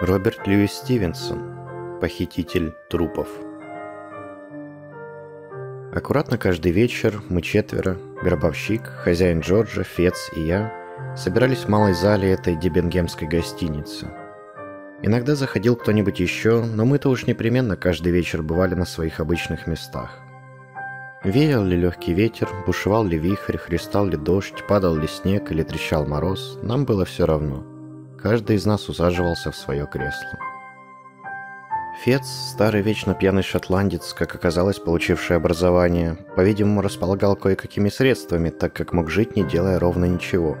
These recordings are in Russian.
Роберт Льюис Стивенсон. Похититель трупов. Аккуратно каждый вечер мы четверо, гробовщик, хозяин Джорджа, Фец и я, собирались в малой зале этой дебенгемской гостиницы. Иногда заходил кто-нибудь еще, но мы-то уж непременно каждый вечер бывали на своих обычных местах. Веял ли легкий ветер, бушевал ли вихрь, христал ли дождь, падал ли снег или трещал мороз, нам было все равно – Каждый из нас усаживался в свое кресло. Фец, старый вечно пьяный шотландец, как оказалось, получивший образование, по-видимому, располагал кое-какими средствами, так как мог жить, не делая ровно ничего.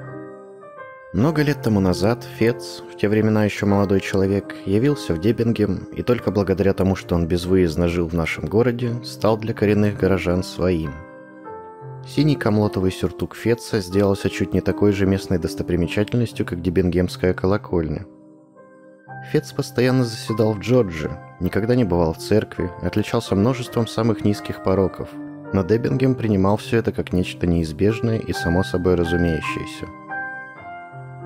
Много лет тому назад Фец, в те времена еще молодой человек, явился в Дебингем и только благодаря тому, что он безвыездно жил в нашем городе, стал для коренных горожан своим – Синий комлотовый сюртук Фетца сделался чуть не такой же местной достопримечательностью, как Дебенгемская колокольня. Фетц постоянно заседал в Джорджи, никогда не бывал в церкви, отличался множеством самых низких пороков, но Дебингем принимал все это как нечто неизбежное и само собой разумеющееся.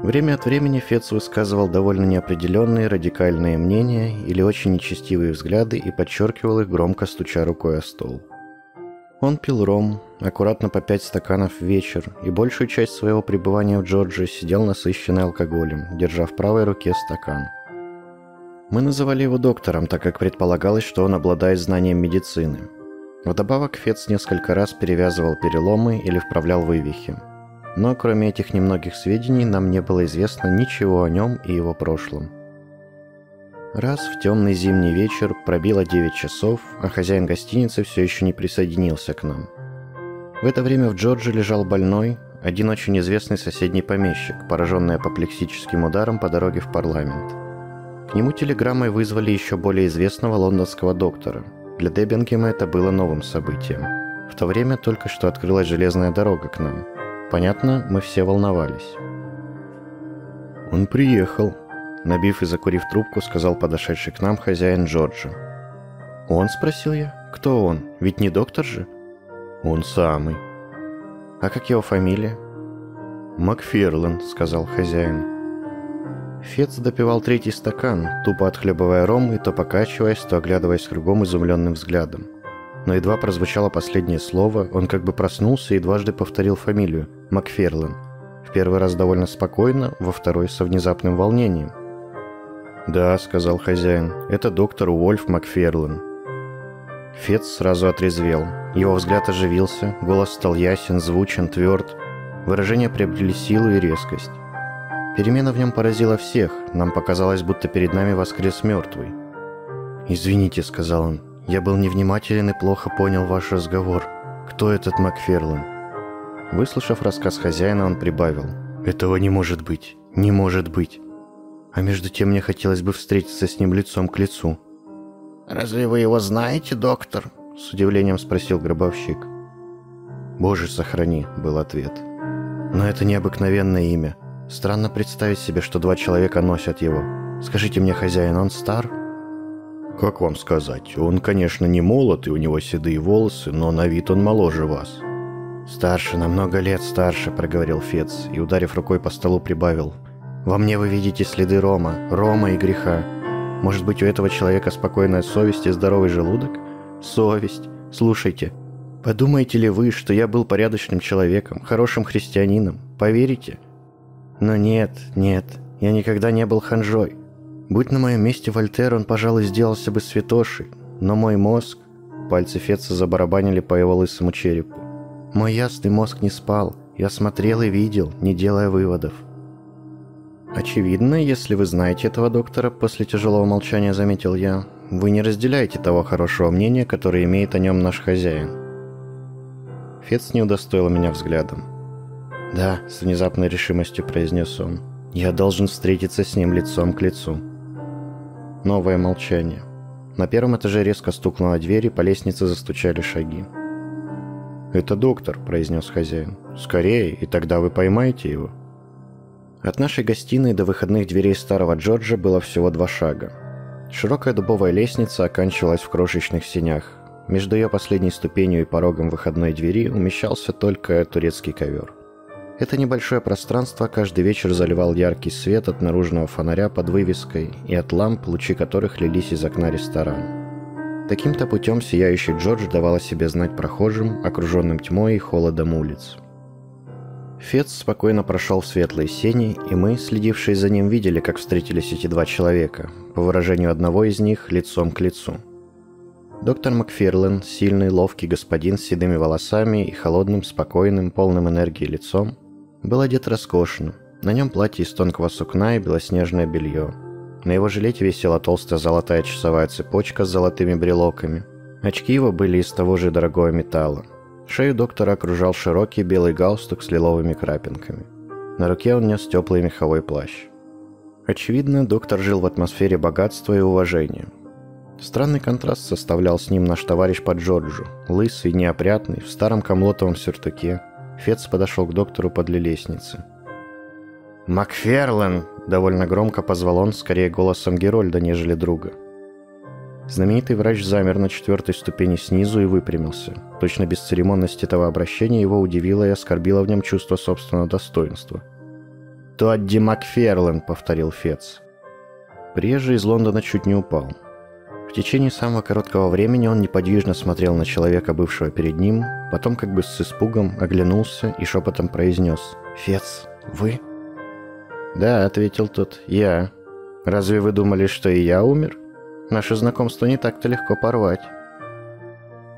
Время от времени Фетц высказывал довольно неопределенные радикальные мнения или очень нечестивые взгляды и подчеркивал их громко стуча рукой о стол. Он пил ром, аккуратно по пять стаканов в вечер, и большую часть своего пребывания в Джорджии сидел насыщенный алкоголем, держа в правой руке стакан. Мы называли его доктором, так как предполагалось, что он обладает знанием медицины. Вдобавок Фец несколько раз перевязывал переломы или вправлял вывихи. Но кроме этих немногих сведений нам не было известно ничего о нем и его прошлом – Раз в темный зимний вечер пробило 9 часов, а хозяин гостиницы все еще не присоединился к нам. В это время в Джорджи лежал больной, один очень известный соседний помещик, пораженный апоплексическим ударом по дороге в парламент. К нему телеграммой вызвали еще более известного лондонского доктора. Для Деббингема это было новым событием. В то время только что открылась железная дорога к нам. Понятно, мы все волновались. «Он приехал», Набив и закурив трубку, сказал подошедший к нам хозяин Джорджа. «Он?» – спросил я. «Кто он? Ведь не доктор же?» «Он самый». «А как его фамилия?» «Макферлан», – сказал хозяин. Фец допивал третий стакан, тупо отхлебывая ром и то покачиваясь, то оглядываясь кругом изумленным взглядом. Но едва прозвучало последнее слово, он как бы проснулся и дважды повторил фамилию – Макферлан. В первый раз довольно спокойно, во второй – со внезапным волнением. «Да», — сказал хозяин, — «это доктор Уольф Макферлен». Фец сразу отрезвел. Его взгляд оживился, голос стал ясен, звучен, тверд. Выражения приобрели силу и резкость. Перемена в нем поразила всех. Нам показалось, будто перед нами воскрес мертвый. «Извините», — сказал он, — «я был невнимателен и плохо понял ваш разговор. Кто этот Макферлен?» Выслушав рассказ хозяина, он прибавил. «Этого не может быть. Не может быть. А между тем мне хотелось бы встретиться с ним лицом к лицу. «Разве вы его знаете, доктор?» — с удивлением спросил гробовщик. «Боже, сохрани», — был ответ. «Но это необыкновенное имя. Странно представить себе, что два человека носят его. Скажите мне, хозяин, он стар?» «Как вам сказать? Он, конечно, не молод, и у него седые волосы, но на вид он моложе вас». «Старше, на много лет старше», — проговорил Фец и, ударив рукой по столу, прибавил — во мне вы видите следы Рома, Рома и греха. Может быть, у этого человека спокойная совесть и здоровый желудок? Совесть. Слушайте, подумаете ли вы, что я был порядочным человеком, хорошим христианином? Поверите? Но нет, нет, я никогда не был ханжой. Будь на моем месте Вольтер, он, пожалуй, сделался бы святошей. Но мой мозг... Пальцы Фетца забарабанили по его лысому черепу. Мой ясный мозг не спал. Я смотрел и видел, не делая выводов. «Очевидно, если вы знаете этого доктора», — после тяжелого молчания заметил я, «вы не разделяете того хорошего мнения, которое имеет о нем наш хозяин». Фец не удостоил меня взглядом. «Да», — с внезапной решимостью произнес он, «я должен встретиться с ним лицом к лицу». Новое молчание. На первом этаже резко стукнула дверь, и по лестнице застучали шаги. «Это доктор», — произнес хозяин. «Скорее, и тогда вы поймаете его». От нашей гостиной до выходных дверей старого Джорджа было всего два шага. Широкая дубовая лестница оканчивалась в крошечных синях. Между ее последней ступенью и порогом выходной двери умещался только турецкий ковер. Это небольшое пространство каждый вечер заливал яркий свет от наружного фонаря под вывеской и от ламп, лучи которых лились из окна ресторана. Таким-то путем сияющий Джордж давал о себе знать прохожим, окруженным тьмой и холодом улиц. Фец спокойно прошел в светлые сени, и мы, следившие за ним, видели, как встретились эти два человека, по выражению одного из них, лицом к лицу. Доктор Макферлен, сильный, ловкий господин с седыми волосами и холодным, спокойным, полным энергии лицом, был одет роскошно. На нем платье из тонкого сукна и белоснежное белье. На его жилете висела толстая золотая часовая цепочка с золотыми брелоками. Очки его были из того же дорогого металла. Шею доктора окружал широкий белый галстук с лиловыми крапинками. На руке он нес теплый меховой плащ. Очевидно, доктор жил в атмосфере богатства и уважения. Странный контраст составлял с ним наш товарищ по Джорджу, лысый, неопрятный, в старом комлотовом сюртуке. Фец подошел к доктору подле лестницы. «Макферлен!» – довольно громко позвал он, скорее голосом Герольда, нежели друга – Знаменитый врач замер на четвертой ступени снизу и выпрямился. Точно бесцеремонность этого обращения его удивила и оскорбила в нем чувство собственного достоинства. «Тодди Макферлен», — повторил Фец. Приезжий из Лондона чуть не упал. В течение самого короткого времени он неподвижно смотрел на человека, бывшего перед ним, потом как бы с испугом оглянулся и шепотом произнес «Фец, вы?» «Да», — ответил тот, — «я. Разве вы думали, что и я умер?» Наше знакомство не так-то легко порвать».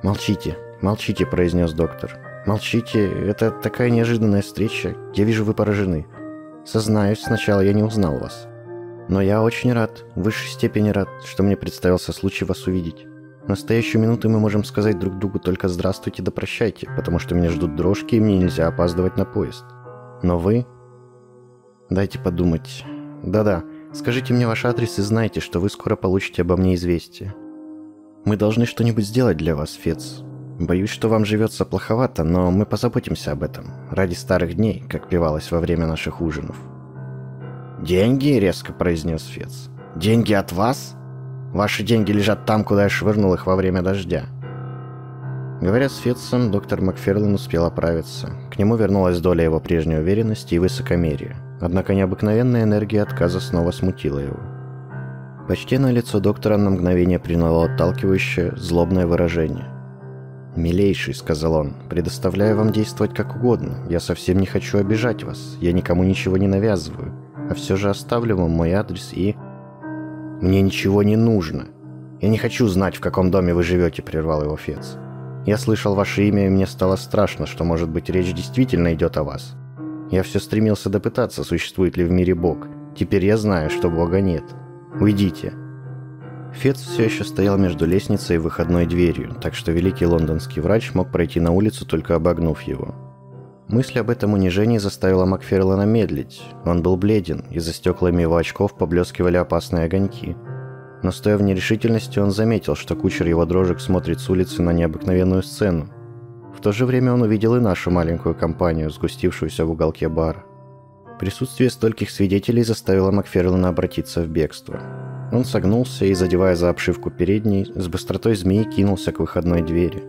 «Молчите, молчите», — произнес доктор. «Молчите, это такая неожиданная встреча. Я вижу, вы поражены. Сознаюсь, сначала я не узнал вас. Но я очень рад, в высшей степени рад, что мне представился случай вас увидеть. В настоящую минуту мы можем сказать друг другу только «здравствуйте да прощайте», потому что меня ждут дрожки, и мне нельзя опаздывать на поезд. Но вы... Дайте подумать. Да-да, Скажите мне ваш адрес и знайте, что вы скоро получите обо мне известие. Мы должны что-нибудь сделать для вас, Фец. Боюсь, что вам живется плоховато, но мы позаботимся об этом. Ради старых дней, как певалось во время наших ужинов. «Деньги?» — резко произнес Фец. «Деньги от вас? Ваши деньги лежат там, куда я швырнул их во время дождя». Говоря с Фетсом, доктор Макферлин успел оправиться. К нему вернулась доля его прежней уверенности и высокомерия. Однако необыкновенная энергия отказа снова смутила его. Почти на лицо доктора на мгновение приняло отталкивающее, злобное выражение. «Милейший», — сказал он, — «предоставляю вам действовать как угодно. Я совсем не хочу обижать вас. Я никому ничего не навязываю. А все же оставлю вам мой адрес и...» «Мне ничего не нужно. Я не хочу знать, в каком доме вы живете», — прервал его Фец. «Я слышал ваше имя, и мне стало страшно, что, может быть, речь действительно идет о вас. Я все стремился допытаться, существует ли в мире Бог. Теперь я знаю, что Бога нет. Уйдите». Фец все еще стоял между лестницей и выходной дверью, так что великий лондонский врач мог пройти на улицу, только обогнув его. Мысль об этом унижении заставила Макферлана медлить. Он был бледен, и за стеклами его очков поблескивали опасные огоньки. Но стоя в нерешительности, он заметил, что кучер его дрожек смотрит с улицы на необыкновенную сцену, в то же время он увидел и нашу маленькую компанию, сгустившуюся в уголке бара. Присутствие стольких свидетелей заставило Макферлана обратиться в бегство. Он согнулся и, задевая за обшивку передней, с быстротой змеи кинулся к выходной двери.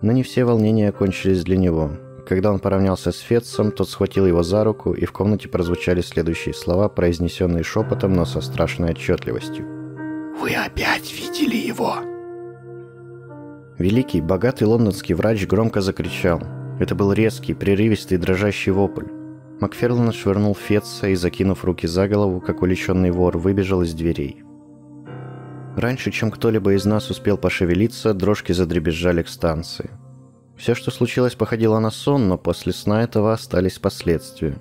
Но не все волнения окончились для него. Когда он поравнялся с Фетцем, тот схватил его за руку, и в комнате прозвучали следующие слова, произнесенные шепотом, но со страшной отчетливостью. «Вы опять видели его?» Великий, богатый лондонский врач громко закричал. Это был резкий, прерывистый, дрожащий вопль. Макферлан швырнул Фетца и, закинув руки за голову, как уличенный вор, выбежал из дверей. Раньше, чем кто-либо из нас успел пошевелиться, дрожки задребезжали к станции. Все, что случилось, походило на сон, но после сна этого остались последствия.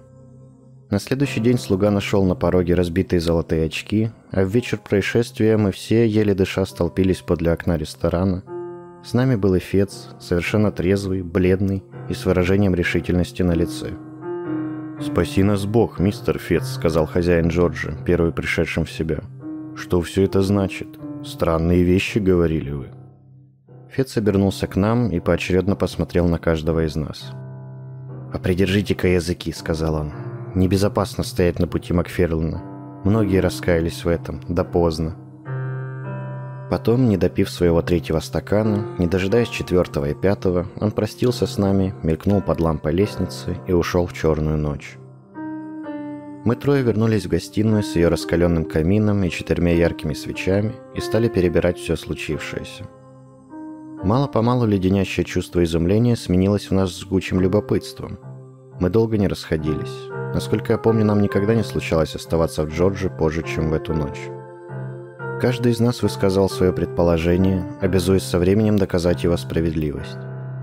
На следующий день слуга нашел на пороге разбитые золотые очки, а в вечер происшествия мы все, еле дыша, столпились подле окна ресторана – с нами был Эфец, совершенно трезвый, бледный и с выражением решительности на лице. «Спаси нас Бог, мистер Фец», — сказал хозяин Джорджа, первый пришедшим в себя. «Что все это значит? Странные вещи, говорили вы». Фец обернулся к нам и поочередно посмотрел на каждого из нас. «А придержите-ка языки», — сказал он. «Небезопасно стоять на пути Макферлина. Многие раскаялись в этом, да поздно. Потом, не допив своего третьего стакана, не дожидаясь четвертого и пятого, он простился с нами, мелькнул под лампой лестницы и ушел в черную ночь. Мы трое вернулись в гостиную с ее раскаленным камином и четырьмя яркими свечами и стали перебирать все случившееся. Мало-помалу леденящее чувство изумления сменилось в нас жгучим любопытством. Мы долго не расходились. Насколько я помню, нам никогда не случалось оставаться в Джорджи позже, чем в эту ночь. Каждый из нас высказал свое предположение, обязуясь со временем доказать его справедливость.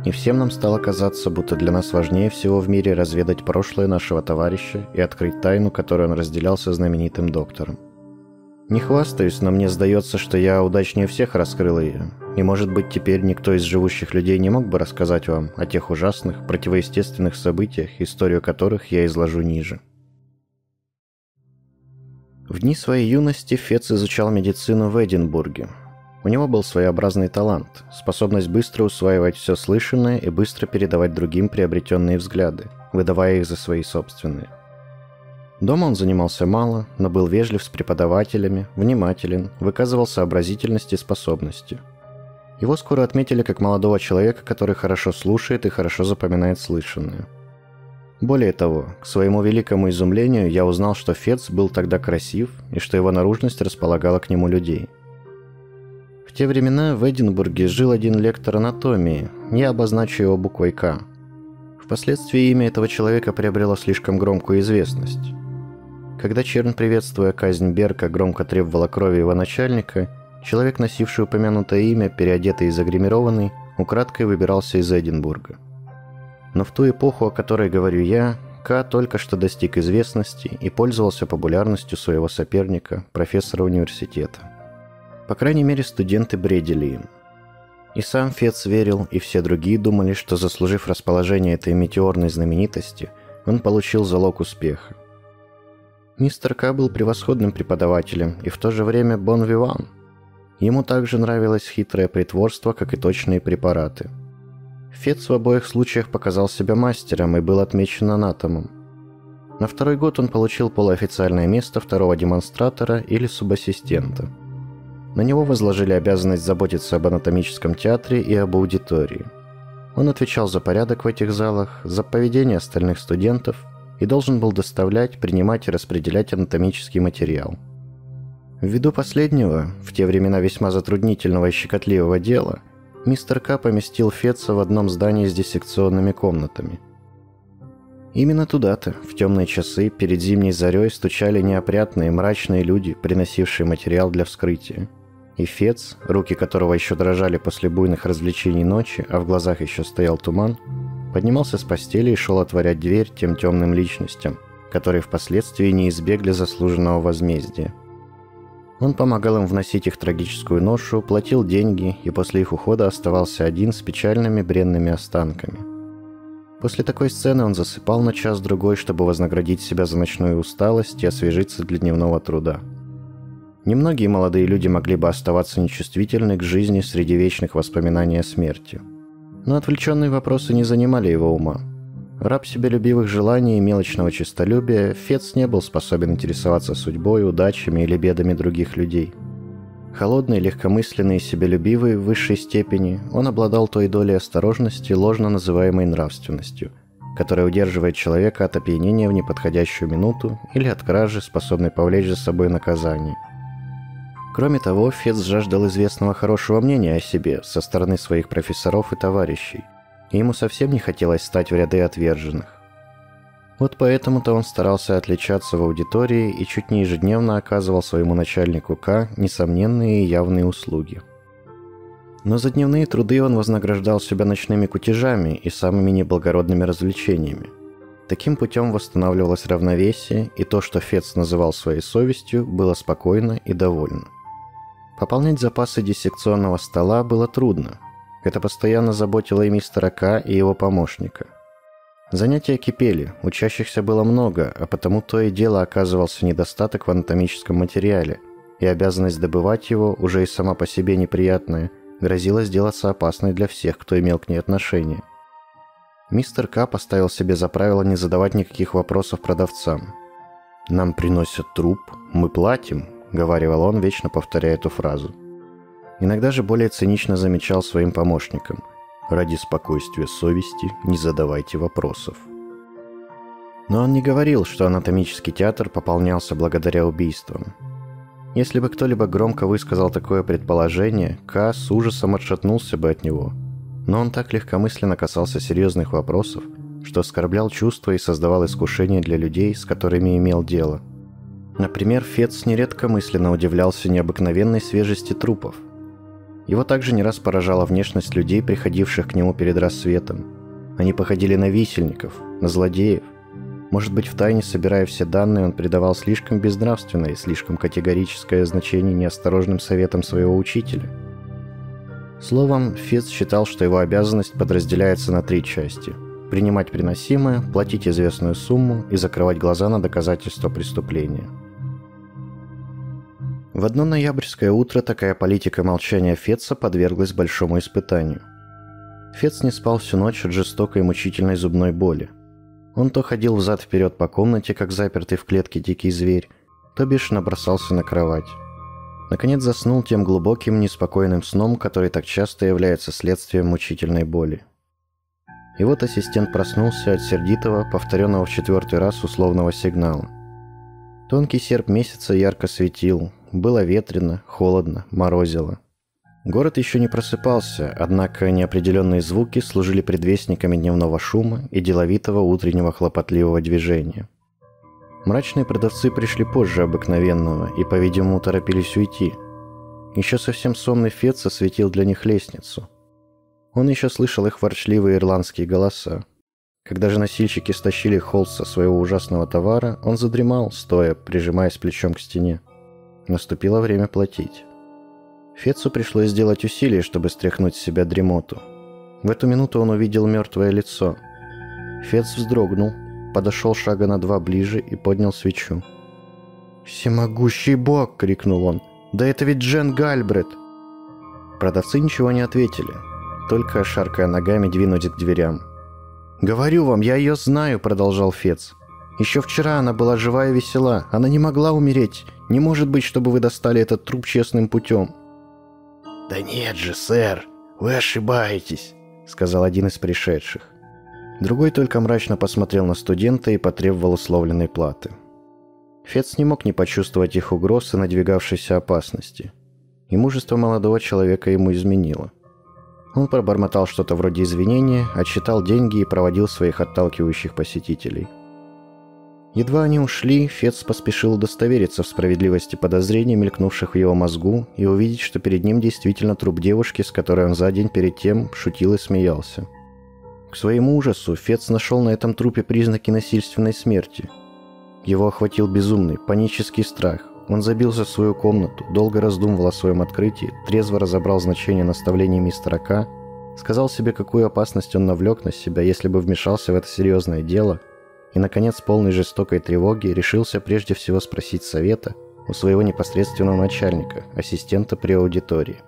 И всем нам стало казаться, будто для нас важнее всего в мире разведать прошлое нашего товарища и открыть тайну, которую он разделял со знаменитым доктором. Не хвастаюсь, но мне сдается, что я удачнее всех раскрыл ее. И может быть теперь никто из живущих людей не мог бы рассказать вам о тех ужасных, противоестественных событиях, историю которых я изложу ниже. В дни своей юности Фец изучал медицину в Эдинбурге, у него был своеобразный талант, способность быстро усваивать все слышанное и быстро передавать другим приобретенные взгляды, выдавая их за свои собственные. Дома он занимался мало, но был вежлив с преподавателями, внимателен, выказывал сообразительность и способности. Его скоро отметили как молодого человека, который хорошо слушает и хорошо запоминает слышанное. Более того, к своему великому изумлению я узнал, что Фец был тогда красив и что его наружность располагала к нему людей – в те времена в Эдинбурге жил один лектор анатомии, я обозначу его буквой «К». Впоследствии имя этого человека приобрело слишком громкую известность. Когда Черн, приветствуя казнь Берка, громко требовала крови его начальника, человек, носивший упомянутое имя, переодетый и загримированный, украдкой выбирался из Эдинбурга. Но в ту эпоху, о которой говорю я, К только что достиг известности и пользовался популярностью своего соперника, профессора университета. По крайней мере, студенты бредили им. И сам Фец верил, и все другие думали, что заслужив расположение этой метеорной знаменитости, он получил залог успеха. Мистер К был превосходным преподавателем и в то же время бон виван. Ему также нравилось хитрое притворство, как и точные препараты. Фец в обоих случаях показал себя мастером и был отмечен анатомом. На второй год он получил полуофициальное место второго демонстратора или субассистента – на него возложили обязанность заботиться об анатомическом театре и об аудитории. Он отвечал за порядок в этих залах, за поведение остальных студентов и должен был доставлять, принимать и распределять анатомический материал. Ввиду последнего, в те времена весьма затруднительного и щекотливого дела, мистер К поместил Фетца в одном здании с диссекционными комнатами. Именно туда-то, в темные часы, перед зимней зарей стучали неопрятные мрачные люди, приносившие материал для вскрытия – и Фец, руки которого еще дрожали после буйных развлечений ночи, а в глазах еще стоял туман, поднимался с постели и шел отворять дверь тем темным личностям, которые впоследствии не избегли заслуженного возмездия. Он помогал им вносить их трагическую ношу, платил деньги и после их ухода оставался один с печальными бренными останками. После такой сцены он засыпал на час-другой, чтобы вознаградить себя за ночную усталость и освежиться для дневного труда – Немногие молодые люди могли бы оставаться нечувствительны к жизни среди вечных воспоминаний о смерти. Но отвлеченные вопросы не занимали его ума. Раб себелюбивых желаний и мелочного честолюбия, Фец не был способен интересоваться судьбой, удачами или бедами других людей. Холодный, легкомысленный и себелюбивый в высшей степени, он обладал той долей осторожности, ложно называемой нравственностью, которая удерживает человека от опьянения в неподходящую минуту или от кражи, способной повлечь за собой наказание – Кроме того, Фец жаждал известного хорошего мнения о себе со стороны своих профессоров и товарищей, и ему совсем не хотелось стать в ряды отверженных. Вот поэтому-то он старался отличаться в аудитории и чуть не ежедневно оказывал своему начальнику К несомненные и явные услуги. Но за дневные труды он вознаграждал себя ночными кутежами и самыми неблагородными развлечениями. Таким путем восстанавливалось равновесие, и то, что Фец называл своей совестью, было спокойно и довольно. Пополнять запасы диссекционного стола было трудно. Это постоянно заботило и мистера К, и его помощника. Занятия кипели, учащихся было много, а потому то и дело оказывался недостаток в анатомическом материале, и обязанность добывать его, уже и сама по себе неприятная, грозила сделаться опасной для всех, кто имел к ней отношение. Мистер К поставил себе за правило не задавать никаких вопросов продавцам. «Нам приносят труп, мы платим», — говаривал он, вечно повторяя эту фразу. Иногда же более цинично замечал своим помощникам. Ради спокойствия совести не задавайте вопросов. Но он не говорил, что анатомический театр пополнялся благодаря убийствам. Если бы кто-либо громко высказал такое предположение, К с ужасом отшатнулся бы от него. Но он так легкомысленно касался серьезных вопросов, что оскорблял чувства и создавал искушения для людей, с которыми имел дело. Например, Фец нередко мысленно удивлялся необыкновенной свежести трупов. Его также не раз поражала внешность людей, приходивших к нему перед рассветом. Они походили на висельников, на злодеев – может быть, втайне собирая все данные, он придавал слишком безнравственное и слишком категорическое значение неосторожным советам своего учителя. Словом, Фец считал, что его обязанность подразделяется на три части. Принимать приносимое, платить известную сумму и закрывать глаза на доказательства преступления. В одно ноябрьское утро такая политика молчания Феца подверглась большому испытанию. Фец не спал всю ночь от жестокой и мучительной зубной боли – он то ходил взад-вперед по комнате, как запертый в клетке дикий зверь, то бешено бросался на кровать. Наконец заснул тем глубоким, неспокойным сном, который так часто является следствием мучительной боли. И вот ассистент проснулся от сердитого, повторенного в четвертый раз условного сигнала. Тонкий серп месяца ярко светил, было ветрено, холодно, морозило – Город еще не просыпался, однако неопределенные звуки служили предвестниками дневного шума и деловитого утреннего хлопотливого движения. Мрачные продавцы пришли позже обыкновенного и, по-видимому, торопились уйти. Еще совсем сонный Фец осветил для них лестницу. Он еще слышал их ворчливые ирландские голоса. Когда же носильщики стащили холст со своего ужасного товара, он задремал, стоя, прижимаясь плечом к стене. Наступило время платить. Фецу пришлось сделать усилие, чтобы стряхнуть с себя дремоту. В эту минуту он увидел мертвое лицо. Фец вздрогнул, подошел шага на два ближе и поднял свечу. «Всемогущий бог!» — крикнул он. «Да это ведь Джен Гальбрет!» Продавцы ничего не ответили, только, шаркая ногами, двинулись к дверям. «Говорю вам, я ее знаю!» — продолжал Фец. «Еще вчера она была жива и весела. Она не могла умереть. Не может быть, чтобы вы достали этот труп честным путем. «Да нет же, сэр, вы ошибаетесь», — сказал один из пришедших. Другой только мрачно посмотрел на студента и потребовал условленной платы. Фец не мог не почувствовать их угроз и надвигавшейся опасности. И мужество молодого человека ему изменило. Он пробормотал что-то вроде извинения, отсчитал деньги и проводил своих отталкивающих посетителей – Едва они ушли, Фец поспешил удостовериться в справедливости подозрений, мелькнувших в его мозгу, и увидеть, что перед ним действительно труп девушки, с которой он за день перед тем шутил и смеялся. К своему ужасу Фец нашел на этом трупе признаки насильственной смерти. Его охватил безумный, панический страх. Он забился в свою комнату, долго раздумывал о своем открытии, трезво разобрал значение наставлений мистера К, сказал себе, какую опасность он навлек на себя, если бы вмешался в это серьезное дело – и, наконец, полной жестокой тревоги, решился прежде всего спросить совета у своего непосредственного начальника, ассистента при аудитории.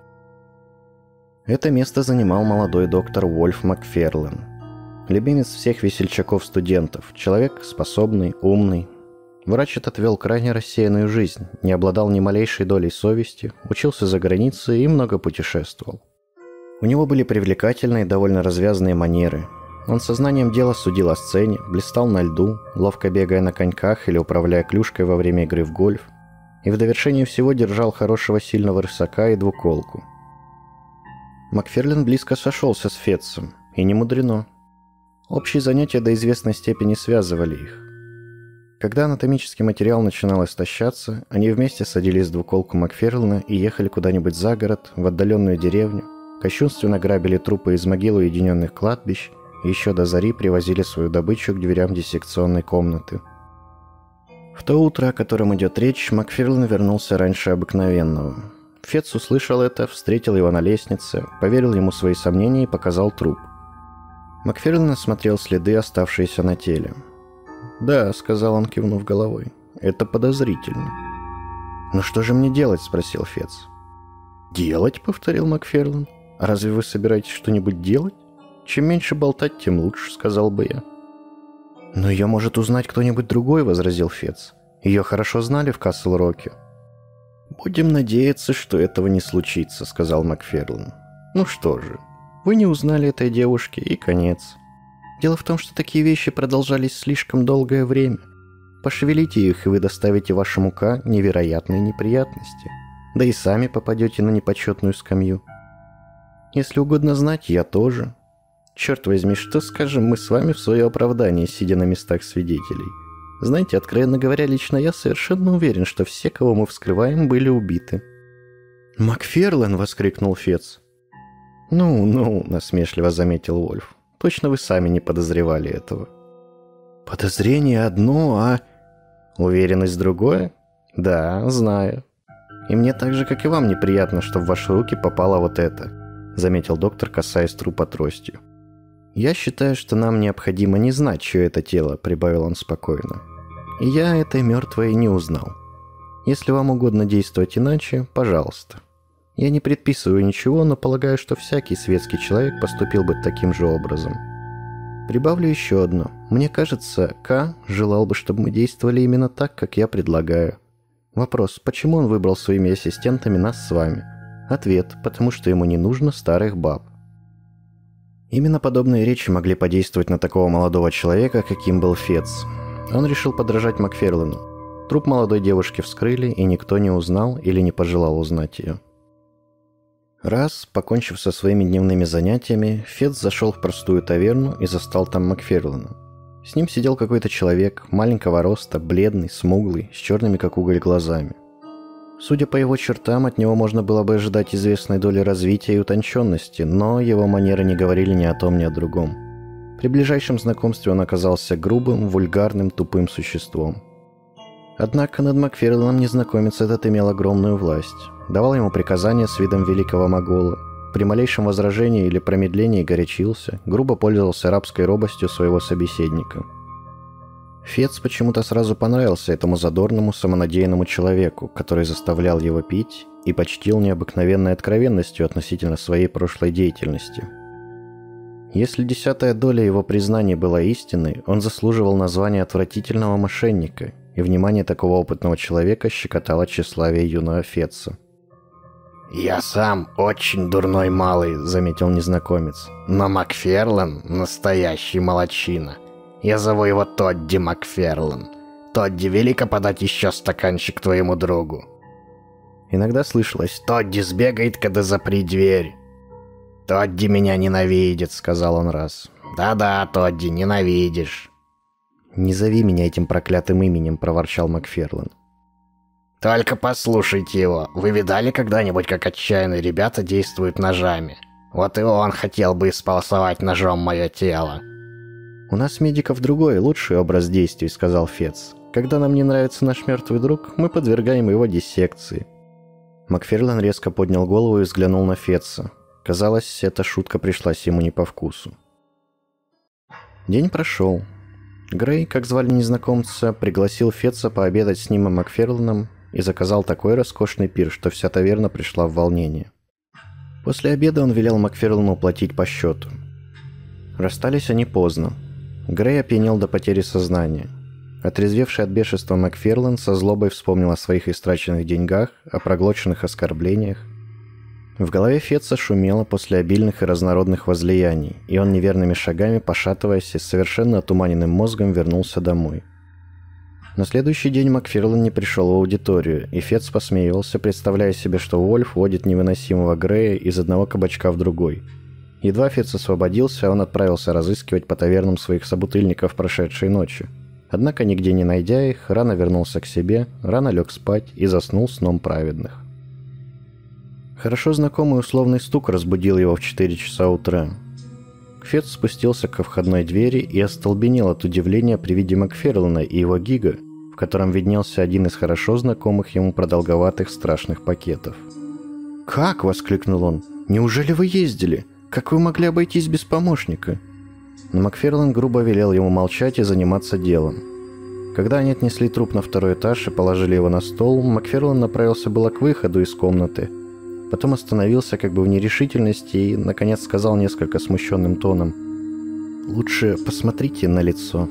Это место занимал молодой доктор Вольф Макферлен. Любимец всех весельчаков-студентов, человек способный, умный. Врач этот вел крайне рассеянную жизнь, не обладал ни малейшей долей совести, учился за границей и много путешествовал. У него были привлекательные, довольно развязанные манеры, он сознанием дела судил о сцене, блистал на льду, ловко бегая на коньках или управляя клюшкой во время игры в гольф, и в довершение всего держал хорошего сильного рысака и двуколку. Макферлин близко сошелся с Фетцем, и не мудрено. Общие занятия до известной степени связывали их. Когда анатомический материал начинал истощаться, они вместе садились в двуколку Макферлина и ехали куда-нибудь за город, в отдаленную деревню, кощунственно грабили трупы из могил уединенных кладбищ – еще до зари привозили свою добычу к дверям диссекционной комнаты. В то утро, о котором идет речь, Макферлин вернулся раньше обыкновенного. Фетц услышал это, встретил его на лестнице, поверил ему свои сомнения и показал труп. Макферлин осмотрел следы, оставшиеся на теле. «Да», — сказал он, кивнув головой, — «это подозрительно». «Ну что же мне делать?» — спросил Фетц. «Делать?» — повторил Макферлин. «А разве вы собираетесь что-нибудь делать?» Чем меньше болтать, тем лучше, сказал бы я. Но ее может узнать кто-нибудь другой, возразил Фец. Ее хорошо знали в Касл-Роке. «Будем надеяться, что этого не случится», — сказал Макферлин. «Ну что же, вы не узнали этой девушки, и конец. Дело в том, что такие вещи продолжались слишком долгое время. Пошевелите их, и вы доставите вашему К невероятные неприятности. Да и сами попадете на непочетную скамью. Если угодно знать, я тоже. Черт возьми, что скажем мы с вами в свое оправдание, сидя на местах свидетелей? Знаете, откровенно говоря, лично я совершенно уверен, что все, кого мы вскрываем, были убиты. «Макферлен!» — воскликнул Фец. «Ну, ну», — насмешливо заметил Вольф. «Точно вы сами не подозревали этого». «Подозрение одно, а...» «Уверенность другое?» «Да, знаю. И мне так же, как и вам, неприятно, что в ваши руки попало вот это», — заметил доктор, касаясь трупа тростью. «Я считаю, что нам необходимо не знать, чье это тело», — прибавил он спокойно. «И я этой мертвой не узнал. Если вам угодно действовать иначе, пожалуйста. Я не предписываю ничего, но полагаю, что всякий светский человек поступил бы таким же образом. Прибавлю еще одно. Мне кажется, К желал бы, чтобы мы действовали именно так, как я предлагаю. Вопрос, почему он выбрал своими ассистентами нас с вами? Ответ, потому что ему не нужно старых баб. Именно подобные речи могли подействовать на такого молодого человека, каким был Фец. Он решил подражать Макферлену. Труп молодой девушки вскрыли, и никто не узнал или не пожелал узнать ее. Раз, покончив со своими дневными занятиями, Фец зашел в простую таверну и застал там Макферлена. С ним сидел какой-то человек, маленького роста, бледный, смуглый, с черными как уголь глазами. Судя по его чертам, от него можно было бы ожидать известной доли развития и утонченности, но его манеры не говорили ни о том, ни о другом. При ближайшем знакомстве он оказался грубым, вульгарным, тупым существом. Однако над Макферленом незнакомец этот имел огромную власть. Давал ему приказания с видом великого могола. При малейшем возражении или промедлении горячился, грубо пользовался рабской робостью своего собеседника – Фец почему-то сразу понравился этому задорному, самонадеянному человеку, который заставлял его пить и почтил необыкновенной откровенностью относительно своей прошлой деятельности. Если десятая доля его признаний была истинной, он заслуживал названия отвратительного мошенника, и внимание такого опытного человека щекотало тщеславие юного Фетца. «Я сам очень дурной малый», — заметил незнакомец. «Но Макферлан — настоящий молочина. Я зову его Тодди Макферлан. Тодди, велико подать еще стаканчик твоему другу. Иногда слышалось «Тодди сбегает, когда запри дверь». «Тодди меня ненавидит», — сказал он раз. «Да-да, Тодди, ненавидишь». «Не зови меня этим проклятым именем», — проворчал Макферлан. «Только послушайте его. Вы видали когда-нибудь, как отчаянные ребята действуют ножами? Вот и он хотел бы исполосовать ножом мое тело». «У нас, медиков, другой, лучший образ действий», — сказал Фец. «Когда нам не нравится наш мертвый друг, мы подвергаем его диссекции». Макферлан резко поднял голову и взглянул на Фетца. Казалось, эта шутка пришлась ему не по вкусу. День прошел. Грей, как звали незнакомца, пригласил Фетца пообедать с ним и Макферланом и заказал такой роскошный пир, что вся таверна пришла в волнение. После обеда он велел Макферлану платить по счету. Расстались они поздно. Грей опьянел до потери сознания. Отрезвевший от бешенства Макферлан со злобой вспомнил о своих истраченных деньгах, о проглоченных оскорблениях. В голове Фетца шумело после обильных и разнородных возлияний, и он неверными шагами, пошатываясь и с совершенно отуманенным мозгом, вернулся домой. На следующий день Макферлан не пришел в аудиторию, и Фетц посмеивался, представляя себе, что Вольф водит невыносимого Грея из одного кабачка в другой – Едва Фиц освободился, он отправился разыскивать по тавернам своих собутыльников прошедшей ночи. Однако, нигде не найдя их, рано вернулся к себе, рано лег спать и заснул сном праведных. Хорошо знакомый условный стук разбудил его в 4 часа утра. Кфет спустился ко входной двери и остолбенел от удивления при виде Макферлана и его гига, в котором виднелся один из хорошо знакомых ему продолговатых страшных пакетов. «Как?» — воскликнул он. «Неужели вы ездили? Как вы могли обойтись без помощника?» Но Макферлан грубо велел ему молчать и заниматься делом. Когда они отнесли труп на второй этаж и положили его на стол, Макферлан направился было к выходу из комнаты. Потом остановился как бы в нерешительности и, наконец, сказал несколько смущенным тоном. «Лучше посмотрите на лицо».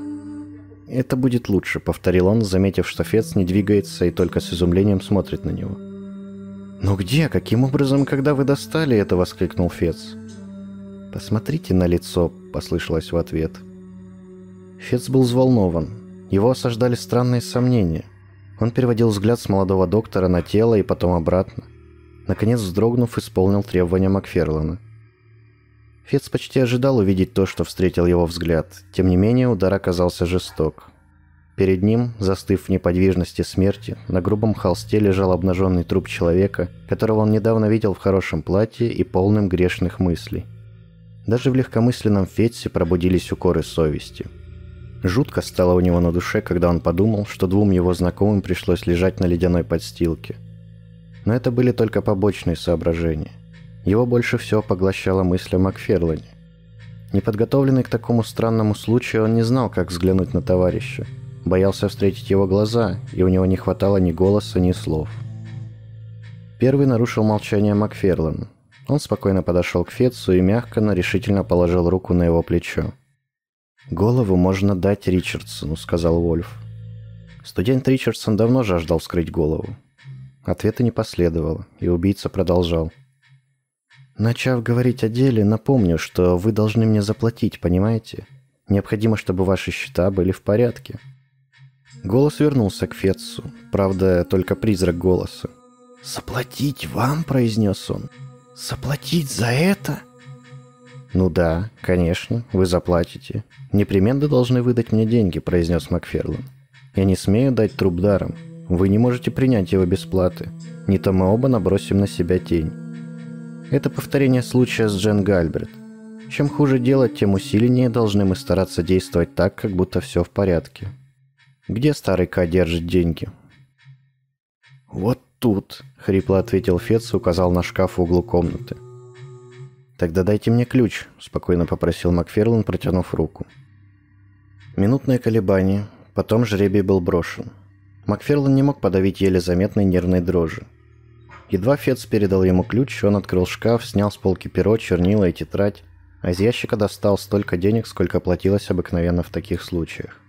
«Это будет лучше», — повторил он, заметив, что Фец не двигается и только с изумлением смотрит на него. «Ну где? Каким образом, когда вы достали это?» — воскликнул Фец. «Посмотрите на лицо», — послышалось в ответ. Фец был взволнован. Его осаждали странные сомнения. Он переводил взгляд с молодого доктора на тело и потом обратно. Наконец, вздрогнув, исполнил требования Макферлана. Фец почти ожидал увидеть то, что встретил его взгляд. Тем не менее, удар оказался жесток. Перед ним, застыв в неподвижности смерти, на грубом холсте лежал обнаженный труп человека, которого он недавно видел в хорошем платье и полным грешных мыслей. Даже в легкомысленном Фетсе пробудились укоры совести. Жутко стало у него на душе, когда он подумал, что двум его знакомым пришлось лежать на ледяной подстилке. Но это были только побочные соображения. Его больше всего поглощала мысль о Макферлане. Неподготовленный к такому странному случаю, он не знал, как взглянуть на товарища – Боялся встретить его глаза, и у него не хватало ни голоса, ни слов. Первый нарушил молчание Макферлан. Он спокойно подошел к Фетсу и мягко, но решительно положил руку на его плечо. «Голову можно дать Ричардсону», — сказал Вольф. Студент Ричардсон давно жаждал вскрыть голову. Ответа не последовало, и убийца продолжал. «Начав говорить о деле, напомню, что вы должны мне заплатить, понимаете? Необходимо, чтобы ваши счета были в порядке». Голос вернулся к Фетсу, правда, только призрак голоса. «Заплатить вам?» – произнес он. «Заплатить за это?» «Ну да, конечно, вы заплатите. Непременно должны выдать мне деньги», – произнес Макферлан. «Я не смею дать труп даром. Вы не можете принять его без платы. Не то мы оба набросим на себя тень». Это повторение случая с Джен Гальберт. Чем хуже делать, тем усиленнее должны мы стараться действовать так, как будто все в порядке. Где старый К держит деньги?» «Вот тут», — хрипло ответил Фец и указал на шкаф в углу комнаты. «Тогда дайте мне ключ», — спокойно попросил Макферлан, протянув руку. Минутное колебание, потом жребий был брошен. Макферлан не мог подавить еле заметной нервной дрожи. Едва Фец передал ему ключ, он открыл шкаф, снял с полки перо, чернила и тетрадь, а из ящика достал столько денег, сколько платилось обыкновенно в таких случаях.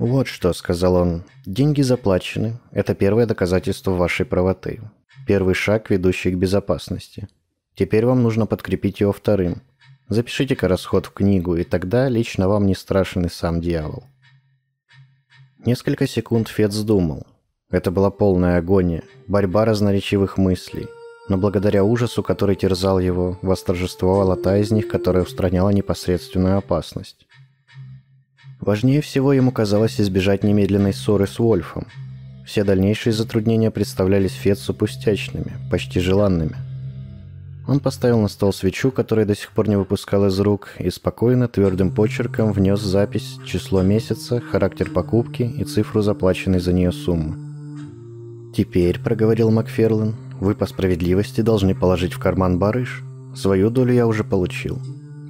«Вот что», — сказал он, — «деньги заплачены. Это первое доказательство вашей правоты. Первый шаг, ведущий к безопасности. Теперь вам нужно подкрепить его вторым. Запишите-ка расход в книгу, и тогда лично вам не страшен и сам дьявол». Несколько секунд Фец думал. Это была полная агония, борьба разноречивых мыслей. Но благодаря ужасу, который терзал его, восторжествовала та из них, которая устраняла непосредственную опасность. Важнее всего ему казалось избежать немедленной ссоры с Вольфом. Все дальнейшие затруднения представлялись Фетсу пустячными, почти желанными. Он поставил на стол свечу, которую до сих пор не выпускал из рук, и спокойно, твердым почерком внес запись, число месяца, характер покупки и цифру заплаченной за нее суммы. «Теперь», — проговорил Макферлан, — «вы по справедливости должны положить в карман барыш. Свою долю я уже получил.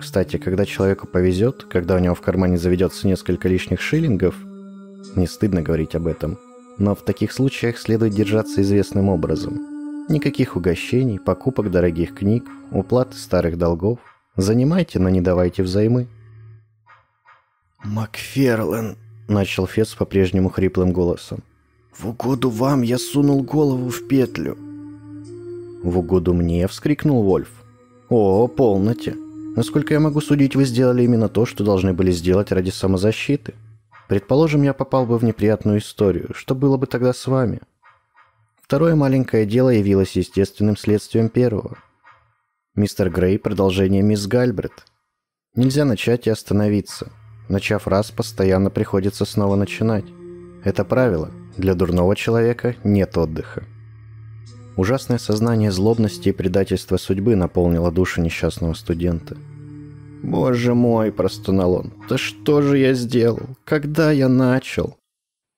Кстати, когда человеку повезет, когда у него в кармане заведется несколько лишних шиллингов, не стыдно говорить об этом, но в таких случаях следует держаться известным образом. Никаких угощений, покупок дорогих книг, уплаты старых долгов. Занимайте, но не давайте взаймы. «Макферлен», — начал Фец по-прежнему хриплым голосом, — «в угоду вам я сунул голову в петлю». «В угоду мне?» — вскрикнул Вольф. «О, полноте! Насколько я могу судить, вы сделали именно то, что должны были сделать ради самозащиты. Предположим, я попал бы в неприятную историю. Что было бы тогда с вами? Второе маленькое дело явилось естественным следствием первого. Мистер Грей – продолжение мисс Гальбрет. Нельзя начать и остановиться. Начав раз, постоянно приходится снова начинать. Это правило. Для дурного человека нет отдыха. Ужасное сознание злобности и предательства судьбы наполнило душу несчастного студента. «Боже мой!» – простонал он. «Да что же я сделал? Когда я начал?»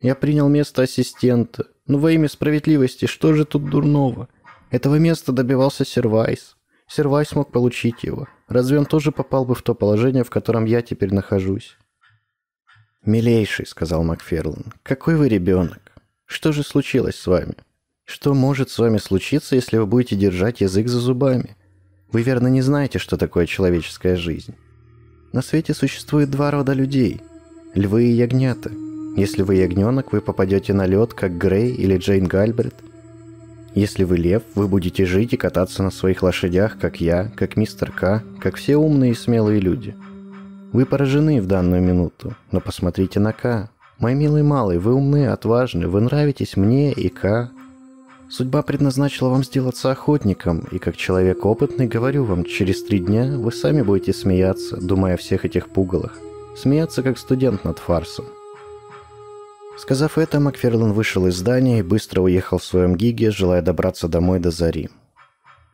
«Я принял место ассистента. Но во имя справедливости, что же тут дурного? Этого места добивался Сервайс. Сервайс мог получить его. Разве он тоже попал бы в то положение, в котором я теперь нахожусь?» «Милейший», — сказал Макферлан, — «какой вы ребенок? Что же случилось с вами?» Что может с вами случиться, если вы будете держать язык за зубами? Вы верно не знаете, что такое человеческая жизнь. На свете существует два рода людей – львы и ягнята. Если вы ягненок, вы попадете на лед, как Грей или Джейн Гальберт. Если вы лев, вы будете жить и кататься на своих лошадях, как я, как мистер К, как все умные и смелые люди. Вы поражены в данную минуту, но посмотрите на К. Мой милый малый, вы умны, отважны, вы нравитесь мне и К. Судьба предназначила вам сделаться охотником, и как человек опытный говорю вам, через три дня вы сами будете смеяться, думая о всех этих пугалах. Смеяться, как студент над фарсом. Сказав это, Макферлан вышел из здания и быстро уехал в своем гиге, желая добраться домой до зари.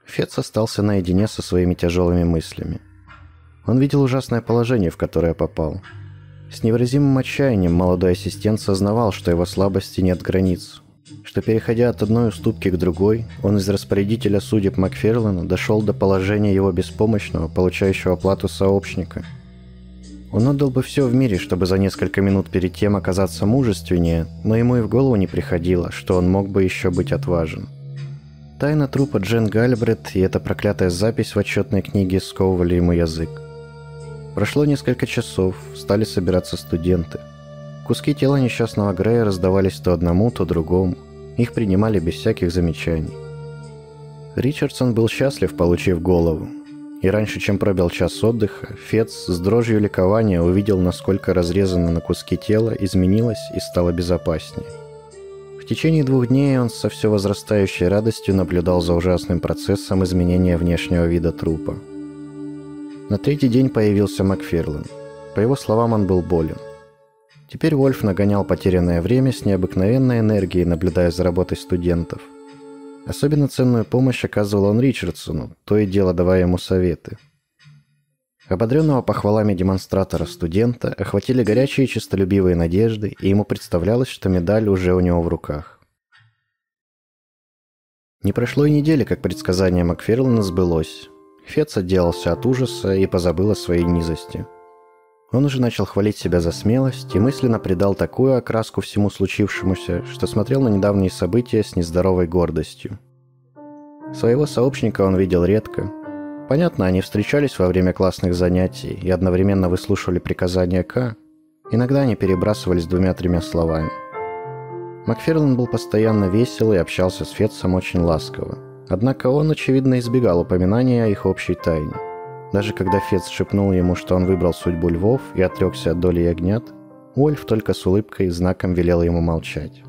Фетц остался наедине со своими тяжелыми мыслями. Он видел ужасное положение, в которое попал. С невыразимым отчаянием молодой ассистент сознавал, что его слабости нет границ, что, переходя от одной уступки к другой, он из распорядителя судеб Макферлана дошел до положения его беспомощного, получающего плату сообщника – он отдал бы все в мире, чтобы за несколько минут перед тем оказаться мужественнее, но ему и в голову не приходило, что он мог бы еще быть отважен. Тайна трупа Джен Гальбрет и эта проклятая запись в отчетной книге сковывали ему язык. Прошло несколько часов, стали собираться студенты. Куски тела несчастного Грея раздавались то одному, то другому. Их принимали без всяких замечаний. Ричардсон был счастлив, получив голову. И раньше, чем пробил час отдыха, Фец с дрожью ликования увидел, насколько разрезано на куски тела изменилось и стало безопаснее. В течение двух дней он со все возрастающей радостью наблюдал за ужасным процессом изменения внешнего вида трупа. На третий день появился Макферлин. По его словам, он был болен. Теперь Вольф нагонял потерянное время с необыкновенной энергией, наблюдая за работой студентов – Особенно ценную помощь оказывал он Ричардсону, то и дело давая ему советы. Ободренного похвалами демонстратора студента охватили горячие честолюбивые надежды, и ему представлялось, что медаль уже у него в руках. Не прошло и недели, как предсказание Макферлана сбылось. Фец отделался от ужаса и позабыл о своей низости. Он уже начал хвалить себя за смелость и мысленно придал такую окраску всему случившемуся, что смотрел на недавние события с нездоровой гордостью. Своего сообщника он видел редко. Понятно, они встречались во время классных занятий и одновременно выслушивали приказания К. Иногда они перебрасывались двумя-тремя словами. Макферлин был постоянно весел и общался с Фетсом очень ласково. Однако он, очевидно, избегал упоминания о их общей тайне. Даже когда Фетс шепнул ему, что он выбрал судьбу львов и отрекся от доли ягнят, Уольф только с улыбкой и знаком велел ему молчать.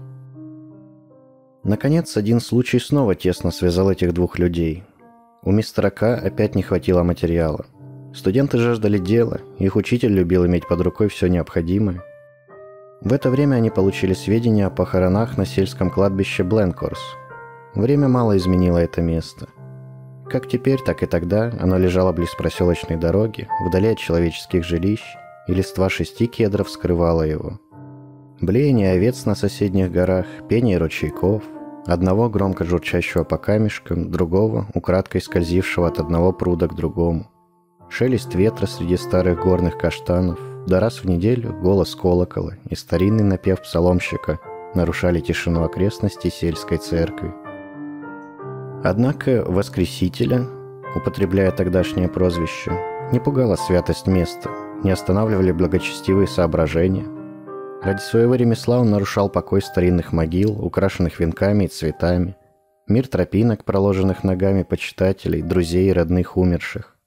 Наконец, один случай снова тесно связал этих двух людей. У мистера К опять не хватило материала. Студенты жаждали дела, их учитель любил иметь под рукой все необходимое. В это время они получили сведения о похоронах на сельском кладбище Бленкорс. Время мало изменило это место. Как теперь, так и тогда оно лежало близ проселочной дороги, вдали от человеческих жилищ, и листва шести кедров скрывала его – Блеяние овец на соседних горах, пение ручейков, одного громко журчащего по камешкам, другого, украдкой скользившего от одного пруда к другому. Шелест ветра среди старых горных каштанов, да раз в неделю голос колокола и старинный напев псаломщика нарушали тишину окрестностей сельской церкви. Однако Воскресителя, употребляя тогдашнее прозвище, не пугала святость места, не останавливали благочестивые соображения – Ради своего ремесла он нарушал покой старинных могил, украшенных венками и цветами, мир тропинок, проложенных ногами почитателей, друзей и родных умерших.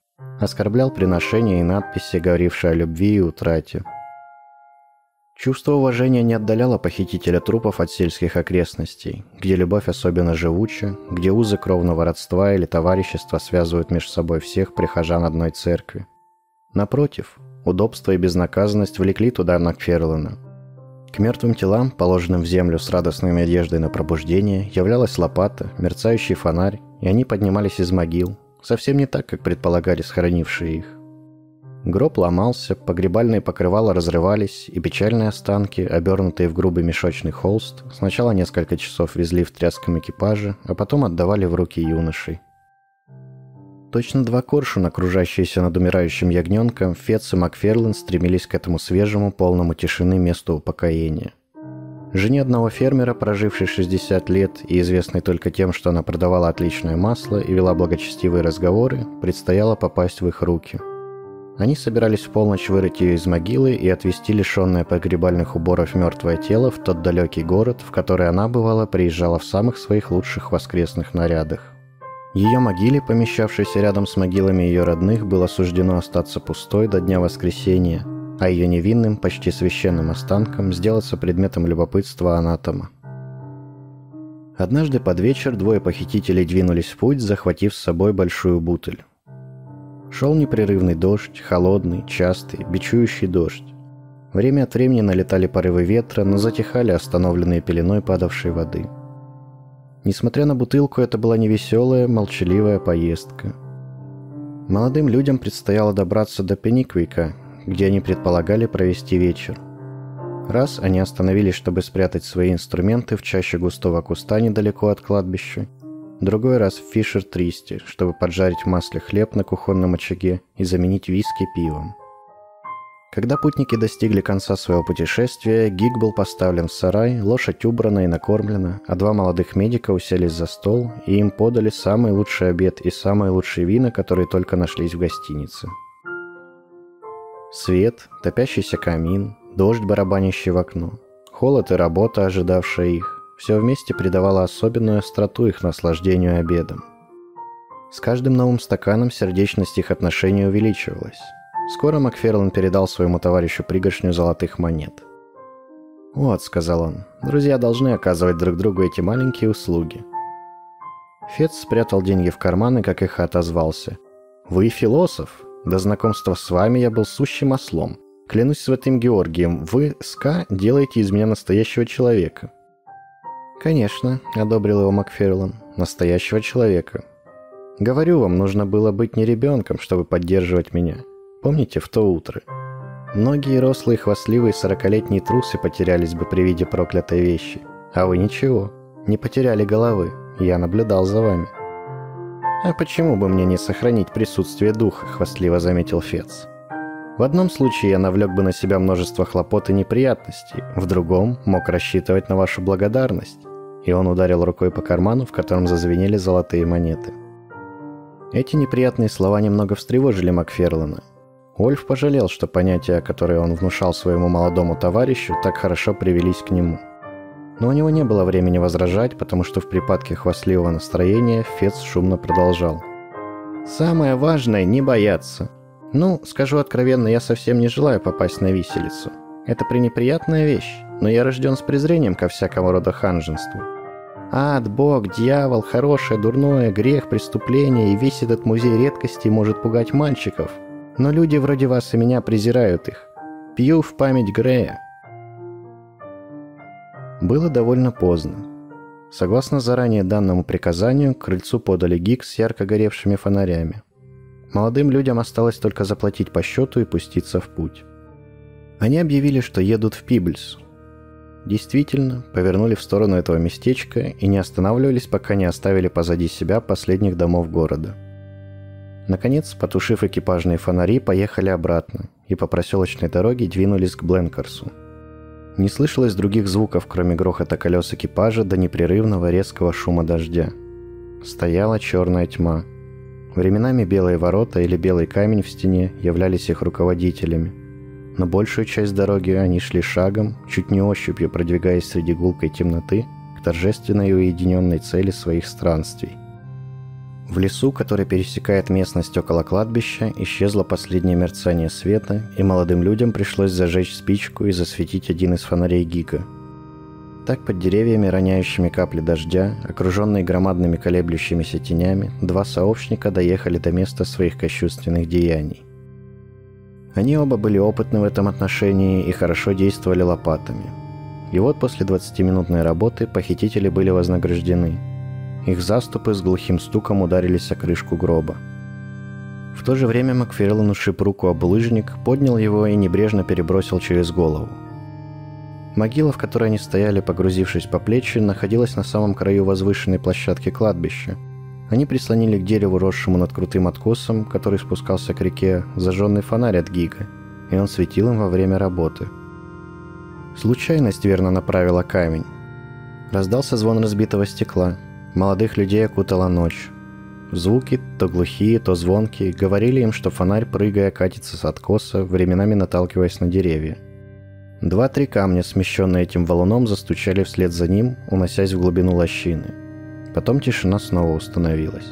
Оскорблял приношения и надписи, говорившие о любви и утрате. Чувство уважения не отдаляло похитителя трупов от сельских окрестностей, где любовь особенно живуча, где узы кровного родства или товарищества связывают между собой всех прихожан одной церкви. Напротив, удобство и безнаказанность влекли туда Макферлана – к мертвым телам, положенным в землю с радостной надеждой на пробуждение, являлась лопата, мерцающий фонарь, и они поднимались из могил, совсем не так, как предполагали схоронившие их. Гроб ломался, погребальные покрывала разрывались, и печальные останки, обернутые в грубый мешочный холст, сначала несколько часов везли в тряском экипаже, а потом отдавали в руки юношей – Точно два коршуна, кружащиеся над умирающим ягненком, Фетц и Макферлин стремились к этому свежему, полному тишины месту упокоения. Жене одного фермера, прожившей 60 лет и известной только тем, что она продавала отличное масло и вела благочестивые разговоры, предстояло попасть в их руки. Они собирались в полночь вырыть ее из могилы и отвезти лишенное погребальных уборов мертвое тело в тот далекий город, в который она, бывала, приезжала в самых своих лучших воскресных нарядах. Ее могиле, помещавшейся рядом с могилами ее родных, было суждено остаться пустой до Дня Воскресения, а ее невинным, почти священным останкам сделаться предметом любопытства анатома. Однажды под вечер двое похитителей двинулись в путь, захватив с собой большую бутыль. Шел непрерывный дождь, холодный, частый, бичующий дождь. Время от времени налетали порывы ветра, но затихали остановленные пеленой падавшей воды. Несмотря на бутылку, это была невеселая, молчаливая поездка. Молодым людям предстояло добраться до Пениквика, где они предполагали провести вечер. Раз они остановились, чтобы спрятать свои инструменты в чаще густого куста недалеко от кладбища, Другой раз в Фишер Тристи, чтобы поджарить в масле хлеб на кухонном очаге и заменить виски пивом. Когда путники достигли конца своего путешествия, гиг был поставлен в сарай, лошадь убрана и накормлена, а два молодых медика уселись за стол, и им подали самый лучший обед и самые лучшие вина, которые только нашлись в гостинице. Свет, топящийся камин, дождь, барабанящий в окно, холод и работа, ожидавшая их, все вместе придавало особенную остроту их наслаждению обедом. С каждым новым стаканом сердечность их отношений увеличивалась. Скоро Макферлан передал своему товарищу пригоршню золотых монет. «Вот», — сказал он, — «друзья должны оказывать друг другу эти маленькие услуги». Фец спрятал деньги в карман и как их отозвался. «Вы философ? До знакомства с вами я был сущим ослом. Клянусь святым Георгием, вы, Ска, делаете из меня настоящего человека. «Конечно», — одобрил его Макферлан, — «настоящего человека». «Говорю вам, нужно было быть не ребенком, чтобы поддерживать меня. Помните в то утро?» Многие рослые, хвастливые сорокалетние трусы потерялись бы при виде проклятой вещи. А вы ничего, не потеряли головы. Я наблюдал за вами. «А почему бы мне не сохранить присутствие духа?» – хвастливо заметил Фец. В одном случае я навлек бы на себя множество хлопот и неприятностей, в другом мог рассчитывать на вашу благодарность и он ударил рукой по карману, в котором зазвенели золотые монеты. Эти неприятные слова немного встревожили Макферлана. Ольф пожалел, что понятия, которые он внушал своему молодому товарищу, так хорошо привелись к нему. Но у него не было времени возражать, потому что в припадке хвастливого настроения Фец шумно продолжал. «Самое важное – не бояться. Ну, скажу откровенно, я совсем не желаю попасть на виселицу. Это пренеприятная вещь, но я рожден с презрением ко всякому роду ханженству. Ад, бог, дьявол, хорошее, дурное, грех, преступление и весь этот музей редкостей может пугать мальчиков. Но люди вроде вас и меня презирают их. Пью в память Грея. Было довольно поздно. Согласно заранее данному приказанию, к крыльцу подали гик с ярко горевшими фонарями. Молодым людям осталось только заплатить по счету и пуститься в путь. Они объявили, что едут в Пибльс. Действительно, повернули в сторону этого местечка и не останавливались, пока не оставили позади себя последних домов города. Наконец, потушив экипажные фонари, поехали обратно и по проселочной дороге двинулись к Бленкарсу. Не слышалось других звуков, кроме грохота колес экипажа до непрерывного резкого шума дождя. Стояла черная тьма. Временами белые ворота или белый камень в стене являлись их руководителями – но большую часть дороги они шли шагом, чуть не ощупью продвигаясь среди гулкой темноты к торжественной и уединенной цели своих странствий. В лесу, который пересекает местность около кладбища, исчезло последнее мерцание света, и молодым людям пришлось зажечь спичку и засветить один из фонарей Гига. Так под деревьями, роняющими капли дождя, окруженные громадными колеблющимися тенями, два сообщника доехали до места своих кощунственных деяний. Они оба были опытны в этом отношении и хорошо действовали лопатами. И вот после 20-минутной работы похитители были вознаграждены. Их заступы с глухим стуком ударились о крышку гроба. В то же время Макферлан ушиб руку об лыжник, поднял его и небрежно перебросил через голову. Могила, в которой они стояли, погрузившись по плечи, находилась на самом краю возвышенной площадки кладбища – они прислонили к дереву, росшему над крутым откосом, который спускался к реке, зажженный фонарь от Гига, и он светил им во время работы. Случайность верно направила камень. Раздался звон разбитого стекла. Молодых людей окутала ночь. Звуки, то глухие, то звонкие, говорили им, что фонарь, прыгая, катится с откоса, временами наталкиваясь на деревья. Два-три камня, смещенные этим валуном, застучали вслед за ним, уносясь в глубину лощины. Потом тишина снова установилась.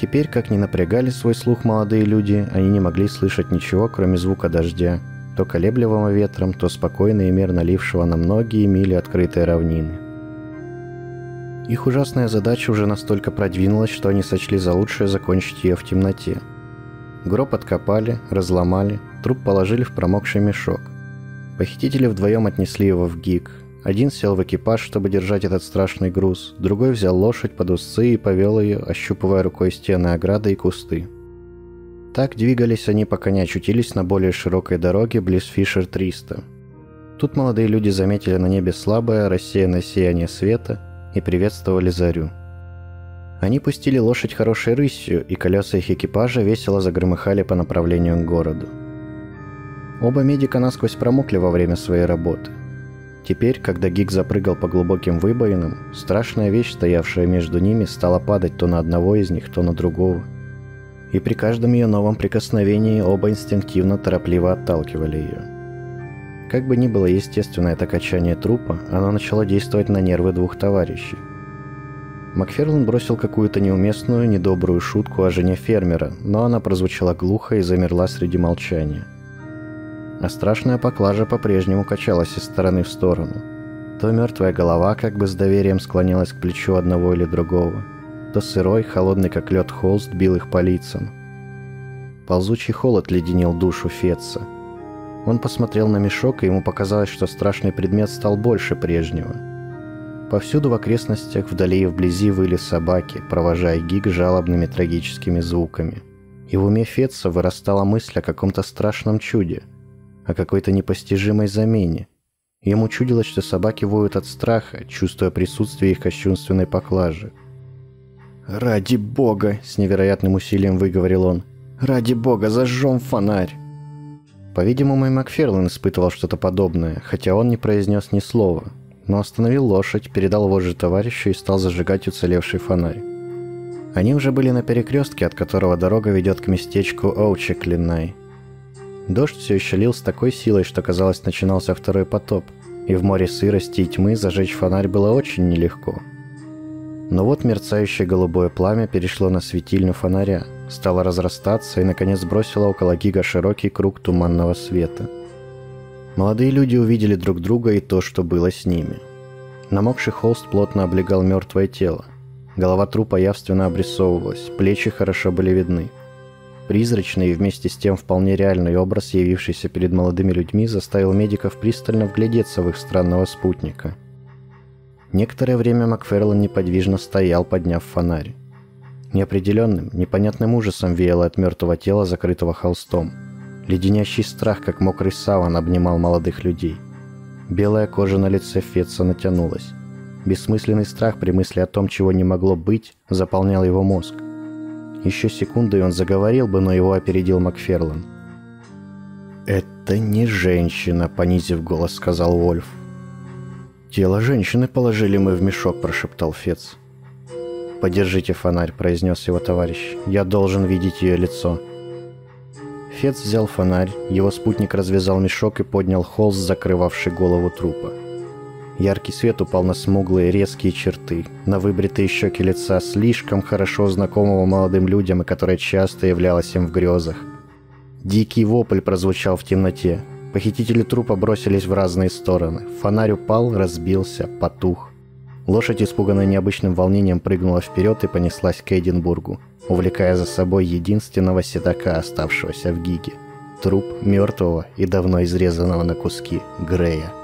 Теперь, как ни напрягали свой слух молодые люди, они не могли слышать ничего, кроме звука дождя, то колеблемого ветром, то спокойно и мерно лившего на многие мили открытой равнины. Их ужасная задача уже настолько продвинулась, что они сочли за лучшее закончить ее в темноте. Гроб откопали, разломали, труп положили в промокший мешок. Похитители вдвоем отнесли его в ГИК. Один сел в экипаж, чтобы держать этот страшный груз, другой взял лошадь под усы и повел ее, ощупывая рукой стены ограды и кусты. Так двигались они, пока не очутились на более широкой дороге близ Фишер-300. Тут молодые люди заметили на небе слабое, рассеянное сияние света и приветствовали зарю. Они пустили лошадь хорошей рысью, и колеса их экипажа весело загромыхали по направлению к городу. Оба медика насквозь промокли во время своей работы. Теперь, когда Гиг запрыгал по глубоким выбоинам, страшная вещь, стоявшая между ними, стала падать то на одного из них, то на другого. И при каждом ее новом прикосновении оба инстинктивно торопливо отталкивали ее. Как бы ни было естественное это качание трупа, оно начало действовать на нервы двух товарищей. Макферлин бросил какую-то неуместную, недобрую шутку о жене фермера, но она прозвучала глухо и замерла среди молчания. А страшная поклажа по-прежнему качалась из стороны в сторону. То мертвая голова как бы с доверием склонялась к плечу одного или другого, то сырой, холодный как лед холст бил их по лицам. Ползучий холод леденил душу Фетца – он посмотрел на мешок, и ему показалось, что страшный предмет стал больше прежнего. Повсюду в окрестностях, вдали и вблизи выли собаки, провожая Гиг жалобными трагическими звуками. И в уме Фетца вырастала мысль о каком-то страшном чуде, о какой-то непостижимой замене. Ему чудилось, что собаки воют от страха, чувствуя присутствие их кощунственной поклажи. «Ради бога!» — с невероятным усилием выговорил он. «Ради бога, зажжем фонарь!» По-видимому, и Макферлин испытывал что-то подобное, хотя он не произнес ни слова, но остановил лошадь, передал вожжи товарищу и стал зажигать уцелевший фонарь. Они уже были на перекрестке, от которого дорога ведет к местечку Оучеклинай. Дождь все еще лил с такой силой, что, казалось, начинался второй потоп, и в море сырости и тьмы зажечь фонарь было очень нелегко. Но вот мерцающее голубое пламя перешло на светильню фонаря – стала разрастаться и, наконец, бросила около Гига широкий круг туманного света. Молодые люди увидели друг друга и то, что было с ними. Намокший холст плотно облегал мертвое тело. Голова трупа явственно обрисовывалась, плечи хорошо были видны. Призрачный и вместе с тем вполне реальный образ, явившийся перед молодыми людьми, заставил медиков пристально вглядеться в их странного спутника. Некоторое время Макферлан неподвижно стоял, подняв фонарь. Неопределенным, непонятным ужасом веяло от мертвого тела, закрытого холстом. Леденящий страх, как мокрый саван, обнимал молодых людей. Белая кожа на лице Фетца натянулась. Бессмысленный страх при мысли о том, чего не могло быть, заполнял его мозг. Еще секунду, и он заговорил бы, но его опередил Макферлан. «Это не женщина», — понизив голос, сказал Вольф. «Тело женщины положили мы в мешок», — прошептал Фец. «Подержите фонарь», — произнес его товарищ. «Я должен видеть ее лицо». Фец взял фонарь, его спутник развязал мешок и поднял холст, закрывавший голову трупа. Яркий свет упал на смуглые резкие черты, на выбритые щеки лица, слишком хорошо знакомого молодым людям и которое часто являлось им в грезах. Дикий вопль прозвучал в темноте. Похитители трупа бросились в разные стороны. Фонарь упал, разбился, потух. Лошадь, испуганная необычным волнением, прыгнула вперед и понеслась к Эдинбургу, увлекая за собой единственного седока, оставшегося в Гиге. Труп мертвого и давно изрезанного на куски Грея.